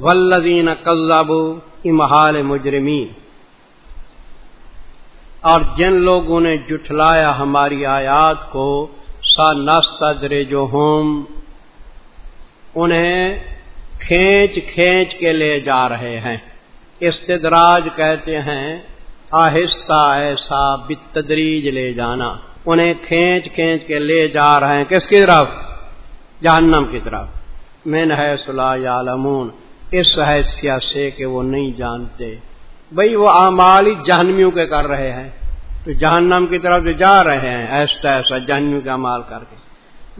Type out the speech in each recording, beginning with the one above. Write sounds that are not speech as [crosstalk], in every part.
ولدین کلابو امہال مجرمین۔ اور جن لوگوں نے جٹلایا ہماری آیات کو سا ناستا درے جو ہوم انہیں کھینچ کھینچ کے لے جا رہے ہیں۔ استدراج کہتے ہیں، آہستہ ایسا بتدریج لے جانا۔ انہیں کھینچ کھینچ کے لے جا رہے ہیں۔ کس کی طرف؟ جہنم کی طرف۔ مین ہے صلاح عالمون اس حیثیت سے کہ وہ نہیں جانتے۔ بھئی وہ اعمال جہنمیوں کے کر رہے ہیں۔ تو جہنم کی طرف جو جا رہے ہیں ایسا ایسا جہنمیوں کا مال کر کے۔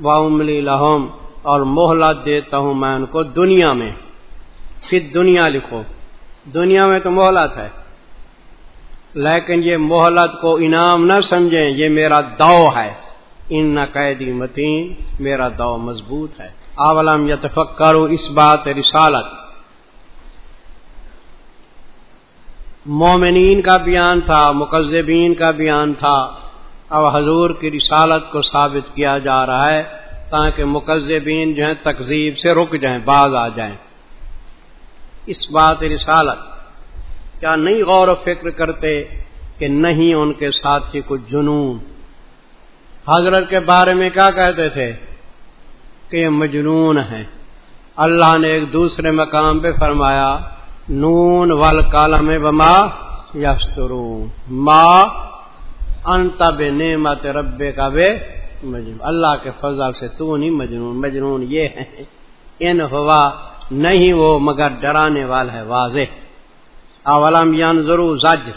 واؤملی لہم اور محلت دیتا ہوں میں ان کو دنیا میں۔ پھر دنیا لکھو۔ دنیا میں تو محلت ہے۔ لیکن یہ محلت کو انعام نہ سمجھیں، یہ میرا دو ہے۔ ان نہ قیدی متین، میرا دو مضبوط ہے۔ اولم یتفق کرو اس بات رسالت؟ مومنین کا بیان تھا مقزبین کا بیان تھا۔ اب حضور کی رسالت کو ثابت کیا جا رہا ہے تاکہ مقزبین جو ہیں تقزیب سے رک جائیں، باز آ جائیں۔ اس بات رسالت کیا نہیں غور و فکر کرتے کہ نہیں ان کے ساتھی کچھ جنون۔ حضرت کے بارے میں کیا کہتے تھے؟ کہ یہ مجنون ہیں۔ اللہ نے ایک دوسرے مقام پہ فرمایا نون وال کالم بما یسترون ماں انتب نعمت ربے کا بے مجنون. اللہ کے فضل سے تو نہیں مجنون. مجنون یہ ہے، ان ہوا نہیں وہ، مگر ڈرانے والا ہے، واضح. اولم یان ضرور زجر.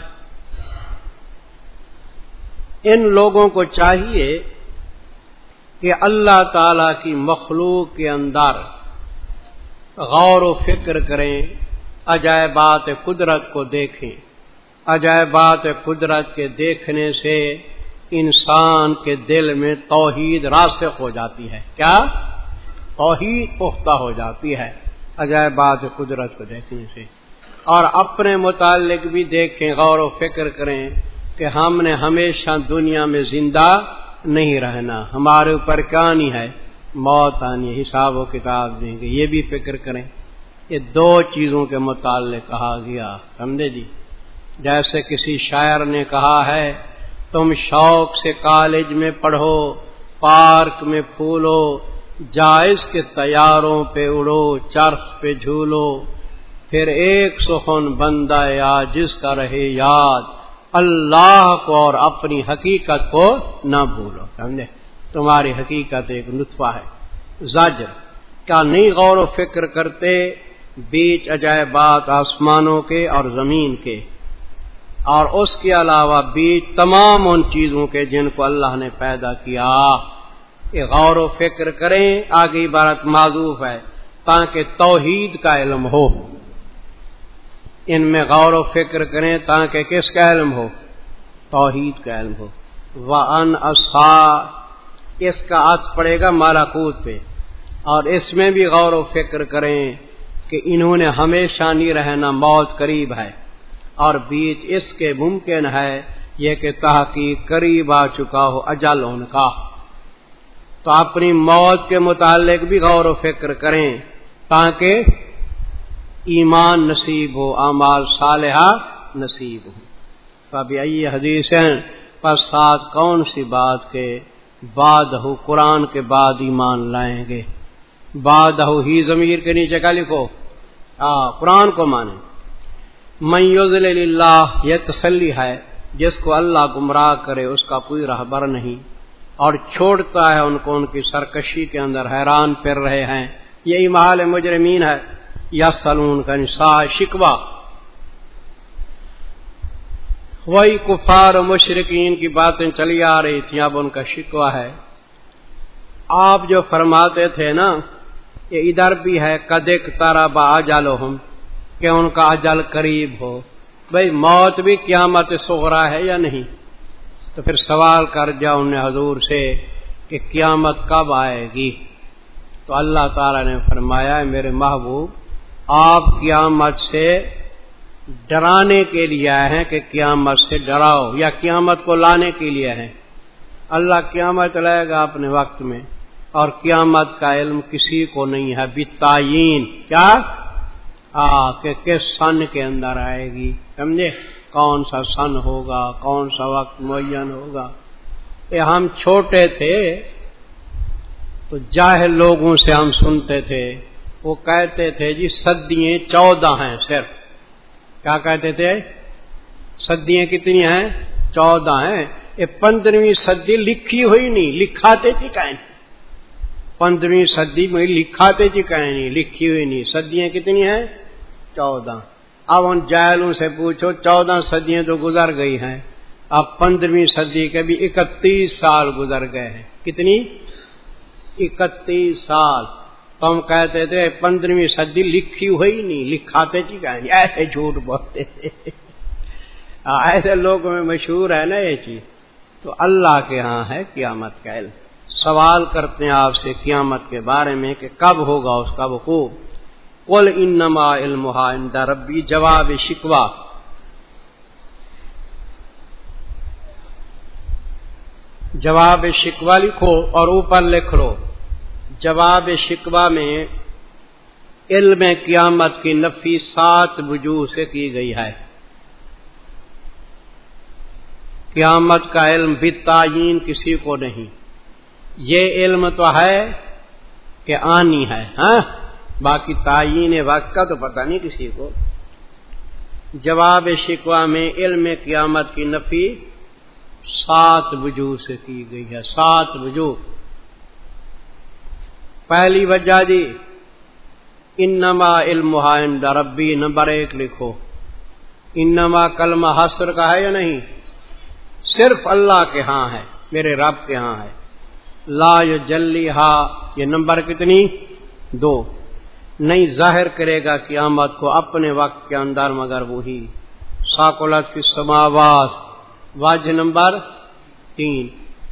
ان لوگوں کو چاہیے کہ اللہ تعالی کی مخلوق کے اندر غور و فکر کریں عجائبات قدرت کو دیکھیں عجائبات قدرت کے دیکھنے سے انسان کے دل میں توحید راسخ ہو جاتی ہے۔ کیا؟ توحید پختہ ہو جاتی ہے عجائبات قدرت کو دیکھنے سے۔ اور اپنے متعلق بھی دیکھیں، غور و فکر کریں کہ ہم نے ہمیشہ دنیا میں زندہ نہیں رہنا۔ ہمارے اوپر کیا نہیں ہے؟ موت آنی حساب و کتاب دیں گے۔ یہ بھی فکر کریں۔ یہ دو چیزوں کے متعلق کہا گیا سمجھے جی؟ جیسے کسی شاعر نے کہا ہے، تم شوق سے کالج میں پڑھو، پارک میں پھولو، جائز کے تیاروں پہ اڑو، چرخ پہ جھولو، پھر ایک سخن بندہ یا جس کا رہے یاد، اللہ کو اور اپنی حقیقت کو نہ بھولو، سمجھے؟ تمہاری حقیقت ایک نطفہ ہے، زجر۔ کیا نہیں غور و فکر کرتے؟ بیچ عجائبات آسمانوں کے اور زمین کے اور اس کے علاوہ بیچ تمام ان چیزوں کے جن کو اللہ نے پیدا کیا۔ یہ غور و فکر کریں، آگے عبارت معذوف ہے، تاکہ توحید کا علم ہو۔ ان میں غور و فکر کریں، تاکہ کس کا علم ہو؟ توحید کا علم ہو۔ وہ ان اس کا عطف پڑے گا مالا پہ۔ اور اس میں بھی غور و فکر کریں۔ کہ انہوں نے ہمیشہ نہیں رہنا، موت قریب ہے۔ اور بیچ اس کے ممکن ہے یہ کہ تحقیق قریب آ چکا ہو اجل ان کا۔ تو اپنی موت کے متعلق بھی غور و فکر کریں تاکہ ایمان نصیب ہو، اعمال صالحہ نصیب ہو۔ تو ابھی آئیے حدیث پر ساتھ کون سی بات کے بعد ہو؟ قرآن کے بعد ایمان لائیں گے۔ بعد ہو ہی ضمیر کے نیچے کا لکھو۔ قرآن کو مانے۔ میوزل اللہ یہ تسلی ہے، جس کو اللہ گمراہ کرے اس کا کوئی رہبر نہیں۔ اور چھوڑتا ہے ان کو ان کی سرکشی کے اندر حیران پھر رہے ہیں۔ یہ امال مجرمین ہے۔ یا سلون کا نسا شکوا وہی کفار مشرقین کی باتیں چلی آ رہی تھیں، اب ان کا شکوا ہے۔ آپ جو فرماتے تھے نا یہ ادھر بھی ہے کدک تارا با جالو ہم کہ ان کا اجل قریب ہو۔ بھائی موت بھی قیامت سغرا ہے یا نہیں؟ تو پھر سوال کر جا انہیں حضور سے کہ قیامت کب آئے گی؟ تو اللہ تعالی نے فرمایا میرے محبوب، آپ قیامت سے ڈرانے کے لیے آئے ہیں کہ قیامت سے ڈراؤ، یا قیامت کو لانے کے لیے ہیں۔ اللہ قیامت لائے گا اپنے وقت میں۔ اور قیامت کا علم کسی کو نہیں ہے۔ بتعین کیا؟ آ، کہ کس سن کے اندر آئے گی۔ سمجھے؟ کون سا سن ہوگا، کون سا وقت معین ہوگا۔ یہ ہم چھوٹے تھے تو جاہل لوگوں سے ہم سنتے تھے۔ وہ کہتے تھے جی سدیے چودہ ہیں صرف۔ کیا کہتے تھے؟ سدیاں کتنی ہیں؟ چودہ ہیں۔ یہ پندرہویں صدی لکھی ہوئی نہیں، لکھاتے تھی کہیں۔ پندرہویں صدی میں لکھاتے تھی جی کہیں نہیں، لکھی ہوئی نہیں۔ صدیاں کتنی ہیں؟ چودہ۔ اب ان جائلوں سے پوچھو، چودہ صدیاں تو گزر گئی ہیں۔ اب پندرہویں صدی کے بھی اکتیس سال گزر گئے ہیں۔ کتنی؟ اکتیس سال۔ تو ہم کہتے تھے، پندرہویں صدی لکھی ہوئی نہیں، لکھاتے تھی کہیں ایسے جھوٹ بولتے۔ تھے ایسے لوگوں میں مشہور ہے نا یہ چیز۔ تو اللہ کے ہاں ہے قیامت کا علم۔ سوال کرتے ہیں آپ سے قیامت کے بارے میں کہ کب ہوگا اس کا وقوع؟ کل انما علم ربی، جواب شکوا جواب شکوا لکھو اور اوپر لکھ لو۔ جواب شکوا میں علم قیامت کی نفی سات وجوہ سے کی گئی ہے۔ قیامت کا علم بھی تعین کسی کو نہیں۔ یہ علم تو ہے کہ آنی ہے ہاں؟ باقی تعین وقت کا تو پتہ نہیں کسی کو۔ جواب شکوا میں علم قیامت کی نفی سات وجوہ سے کی گئی ہے، سات وجوہ۔ پہلی وجہ جی انما علم ربی، نمبر ایک لکھو۔ انما کلمہ حسر کا ہے یا نہیں؟ صرف اللہ کے ہاں ہے، میرے رب کے ہاں ہے۔ لا جلی ہا یہ نمبر کتنی؟ دو۔ نہیں ظاہر کرے گا قیامت کو اپنے وقت کے اندر، مگر وہی۔ ساکولت کی سماواس واج نمبر تین۔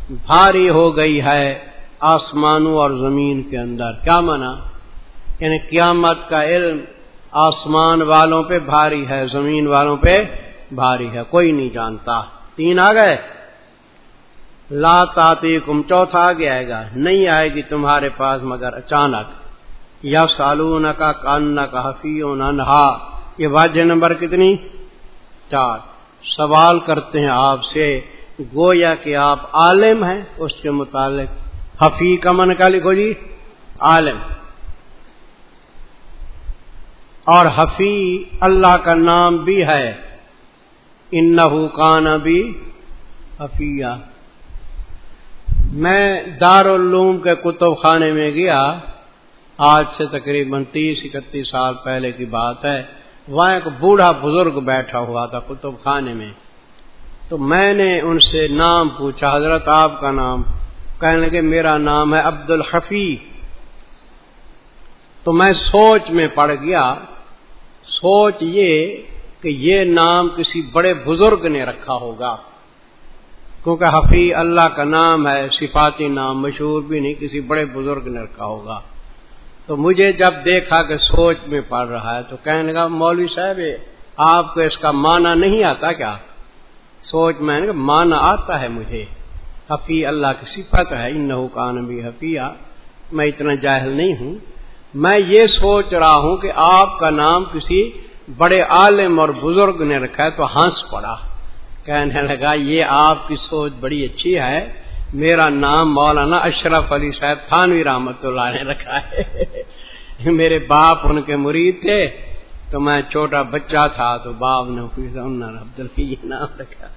بھاری ہو گئی ہے آسمانوں اور زمین کے اندر۔ کیا مانا؟ یعنی قیامت کا علم آسمان والوں پہ بھاری ہے، زمین والوں پہ بھاری ہے۔ کوئی نہیں جانتا۔ تین آ گئے؟ لا تاتی کم چوتھا آگے آئے گا۔ نہیں آئے گی تمہارے پاس مگر اچانک۔ یا سالون کا کان کا حفیع نہا یہ واجہ نمبر کتنی؟ چار۔ سوال کرتے ہیں آپ سے، گویا کہ آپ عالم ہیں، اس کے متعلق۔ حفیع کا من کا لکھو جی۔ عالم۔ اور حفیع اللہ کا نام بھی ہے۔ ان کان بھی حفیہ۔ میں دارالعلوم کے کتب خانے میں گیا۔ آج سے تقریباً تیس اکتیس سال پہلے کی بات ہے۔ وہاں ایک بوڑھا بزرگ بیٹھا ہوا تھا کتب خانے میں۔ تو میں نے ان سے نام پوچھا، حضرت آپ کا نام؟ کہنے لگے، میرا نام ہے عبد الحفی تو میں سوچ میں پڑ گیا۔ سوچ یہ کہ یہ نام کسی بڑے بزرگ نے رکھا ہوگا۔ کیونکہ حفیع اللہ کا نام ہے، صفاتی نام، مشہور بھی نہیں، کسی بڑے بزرگ نے رکھا ہوگا۔ تو مجھے جب دیکھا کہ سوچ میں پڑ رہا ہے تو کہنے لگا، مولوی صاحب آپ کو اس کا معنی نہیں آتا کیا؟ سوچ میں نے معنی آتا ہے مجھے۔ حفیع اللہ کی صفت ہے ان کان بھی حفیع میں اتنا جاہل نہیں ہوں۔ میں یہ سوچ رہا ہوں کہ آپ کا نام کسی بڑے عالم اور بزرگ نے رکھا ہے تو ہنس پڑا۔ کہنے لگا، یہ آپ کی سوچ بڑی اچھی ہے، میرا نام مولانا اشرف علی صاحب تھانوی رحمت اللہ نے رکھا ہے۔ [laughs] میرے باپ ان کے مرید تھے، تو میں چھوٹا بچہ تھا، تو باپ نے عبد یہ نام رکھا۔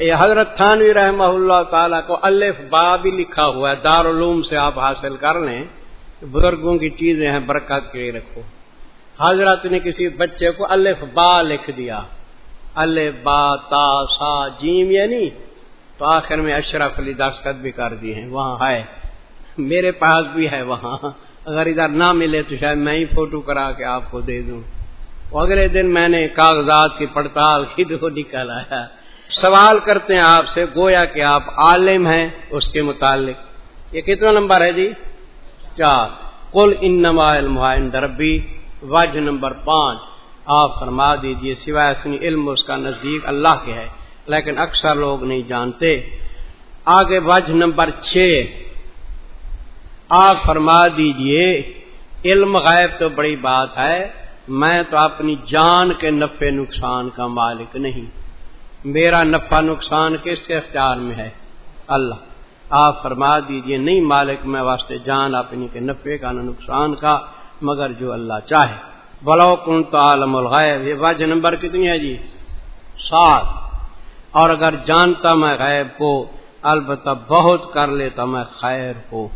یہ حضرت تھانوی رحمہ اللہ تعالیٰ کو الف با بھی لکھا ہوا ہے، دارالعلوم سے آپ حاصل کر لیں، بزرگوں کی چیزیں ہیں، برکت کے لیے رکھو۔ حضرت نے کسی بچے کو الف با لکھ دیا۔ الف با تا سا جیم یعنی تو آخر میں اشرف علی دستخط بھی کر دیے ہیں، وہاں ہے۔ میرے پاس بھی ہے وہاں۔ اگر ادھر نہ ملے تو شاید میں ہی فوٹو کرا کے آپ کو دے دوں۔ اگلے دن میں نے کاغذات کی پڑتال کی تو نکل آیا۔ سوال کرتے ہیں آپ سے، گویا کہ آپ عالم ہیں اس کے متعلق۔ یہ کتنا نمبر ہے جی؟ چار۔ کل ان دربی وج نمبر پانچ۔ آپ فرما دیجیے، سوائے سنی علم اس کا نزدیک اللہ کے ہے، لیکن اکثر لوگ نہیں جانتے۔ آگے وج نمبر چھ۔ آپ فرما دیجیے، علم غائب تو بڑی بات ہے، میں تو اپنی جان کے نفع نقصان کا مالک نہیں۔ میرا نفع نقصان کس کے اختیار میں ہے؟ اللہ۔ آپ فرما دیجیے، نہیں مالک، میں واسطے جان اپنی کے نفع کا نہ نقصان کا، مگر جو اللہ چاہے۔ بلو کن تو عالم الغیب یہ وجہ نمبر کتنی ہے جی۔ سات اور اگر جانتا میں غیب کو البتہ بہت کر لیتا میں خیر کو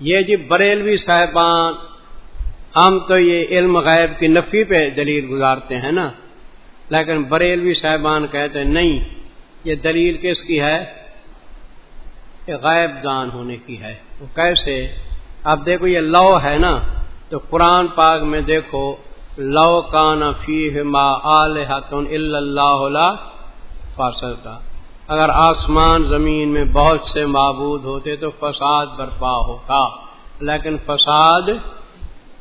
یہ جی بریلوی صاحبان، ہم تو یہ علم غیب کی نفی پہ دلیل گزارتے ہیں نا۔ لیکن بریلوی صاحبان کہتے ہیں، نہیں، یہ دلیل کس کی ہے؟ یہ غائب دان ہونے کی ہے۔ وہ کیسے؟ اب دیکھو، یہ لو ہے نا۔ تو قرآن پاک میں دیکھو، لو کان فی ما اللہ فاصلتا اگر آسمان زمین میں بہت سے معبود ہوتے تو فساد برپا ہوتا، لیکن فساد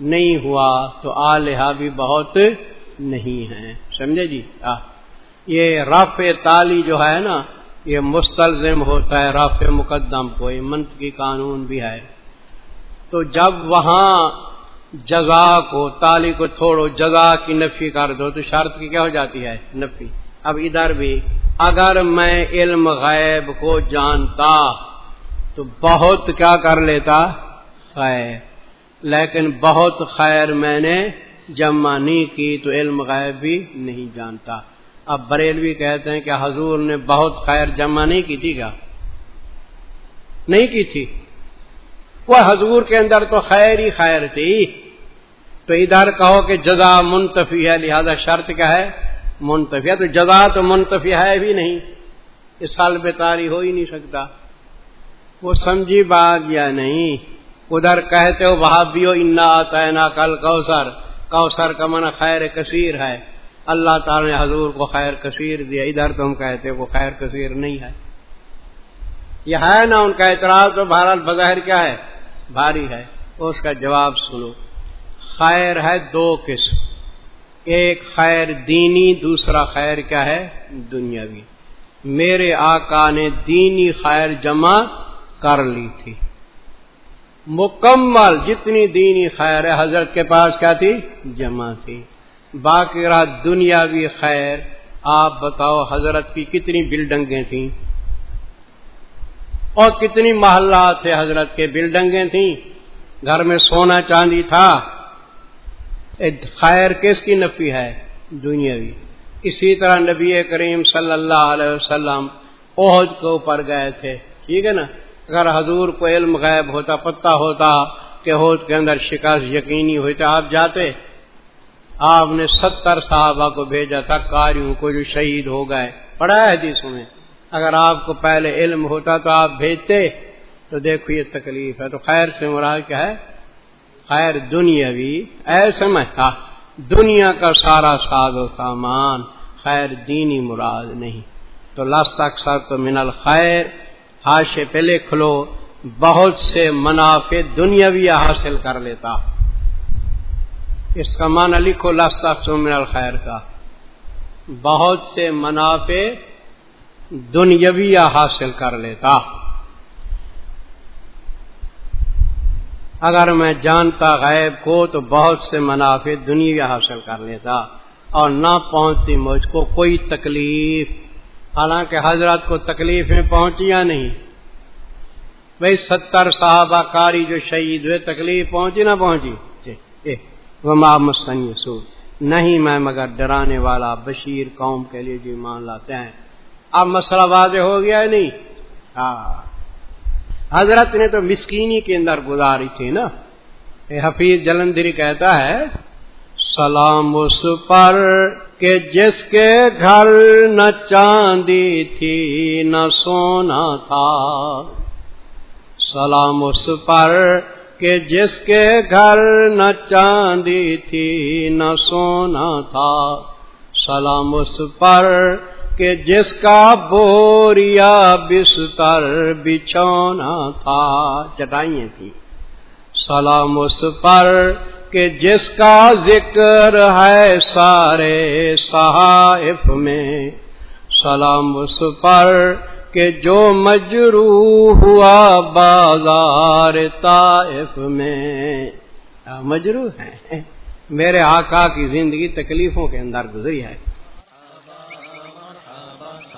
نہیں ہوا تو آلیہ بھی بہت نہیں ہے سمجھے جی؟ یہ رف تالی جو ہے نا، یہ مستلزم ہوتا ہے رف مقدم کو، یہ منت کی قانون بھی ہے۔ تو جب وہاں جگہ کو، تالی کو چھوڑو، جگہ کی نفی کر دو، تو شرط کی کیا ہو جاتی ہے؟ نفی۔ اب ادھر بھی، اگر میں علم غیب کو جانتا تو بہت کیا کر لیتا؟ خیر۔ لیکن بہت خیر میں نے جمع نہیں کی تو علم غیب بھی نہیں جانتا۔ اب بریلوی کہتے ہیں کہ حضور نے بہت خیر جمع نہیں کی تھی کیا نہیں کی تھی۔ وہ حضور کے اندر تو خیر ہی خیر تھی۔ تو ادھر کہو کہ جزا منتفی ہے، لہذا شرط کیا ہے؟ منتفی ہے۔ تو جزا تو منتفی ہے بھی نہیں۔ اس سال بے تاری ہو ہی نہیں سکتا۔ وہ سمجھی بات یا نہیں؟ ادھر کہتے ہو وہاں بھی ہو انا آتا ہے نا کل کوسر کوسر کا من خیر کثیر ہے۔ اللہ تعالی نے حضور کو خیر کثیر دیا۔ ادھر تم کہتے ہو وہ خیر کثیر نہیں ہے۔ یہ ہے نا ان کا اعتراض تو بہرحال بظاہر کیا ہے؟ بھاری ہے۔ اس کا جواب سنو۔ خیر ہے دو قسم۔ ایک خیر دینی، دوسرا خیر کیا ہے؟ دنیاوی۔ میرے آقا نے دینی خیر جمع کر لی تھی۔ مکمل جتنی دینی خیر ہے، حضرت کے پاس کیا تھی؟ جمع تھی۔ باقی رہا دنیاوی خیر۔ آپ بتاؤ حضرت کی کتنی بلڈنگیں تھیں؟ اور کتنی محلات تھے حضرت کے بلڈنگیں تھیں؟ گھر میں سونا چاندی تھا۔ خیر کس کی نفی ہے؟ دنیاوی۔ اسی طرح نبی کریم صلی اللہ علیہ وسلم عہد کے اوپر گئے تھے۔ ٹھیک ہے نا؟ اگر حضور کو علم غائب ہوتا، پتہ ہوتا کہ عہد کے اندر شکست یقینی ہوتا آپ جاتے۔ آپ نے ستر صحابہ کو بھیجا تھا کاریوں کو جو شہید ہو گئے۔ پڑھا ہے حدیث میں۔ اگر آپ کو پہلے علم ہوتا تو آپ بھیجتے، تو دیکھو یہ تکلیف ہے۔ تو خیر سے مراد کیا ہے؟ خیر دنیاوی ایسے میں تھا دنیا کا سارا ساز و سامان خیر دینی مراد نہیں۔ تو لست اکثر تو من الخیر ہاشے پہ لکھ لو، بہت سے منافع دنیاوی حاصل کر لیتا۔ اس کا معنی لکھو لاستا من الخیر کا۔ بہت سے منافع دنیاوی حاصل کر لیتا۔ اگر میں جانتا غیب کو تو بہت سے منافع دنیا حاصل کر لیتا اور نہ پہنچتی مجھ کو کوئی تکلیف۔ حالانکہ حضرت کو تکلیفیں پہنچیا نہیں؟ بھائی ستر صحابہ کاری جو شہید ہوئے، تکلیف پہنچی نہ پہنچی؟ جی، وما مسن یسو نہیں میں مگر ڈرانے والا بشیر قوم کے لیے جو مان لاتے ہیں۔ اب مسئلہ واضح ہو گیا نہیں؟ ہاں۔ حضرت نے تو مسکینی کے اندر گزاری تھی نا۔ حفیظ جلندری کہتا ہے، سلام اس پر کہ جس کے گھر نہ چاندی تھی، نہ سونا تھا۔ سلام اس پر کہ جس کے گھر نہ چاندی تھی، نہ سونا تھا۔ سلام اس پر کہ جس کا بوریا بستر بچھونا تھا چٹائیاں تھی سلام اس پر کہ جس کا ذکر ہے سارے صحائف میں۔ سلام اس پر کہ جو مجرو ہوا بازار طائف میں۔ ہاں، مجرو ہے میرے آقا کی زندگی تکلیفوں کے اندر گزری ہے۔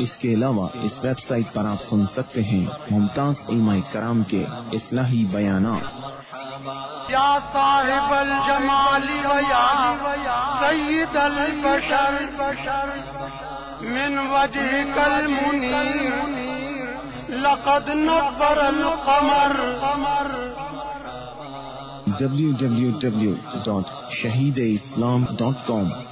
اس کے علاوہ اس ویب سائٹ پر آپ سن سکتے ہیں ممتاز علماء کرام کے اصلاحی بیانات۔ یا صاحب الجمال سید البشر من وجہ کل منیر لقد نبر القمر۔ www.shahideislam.com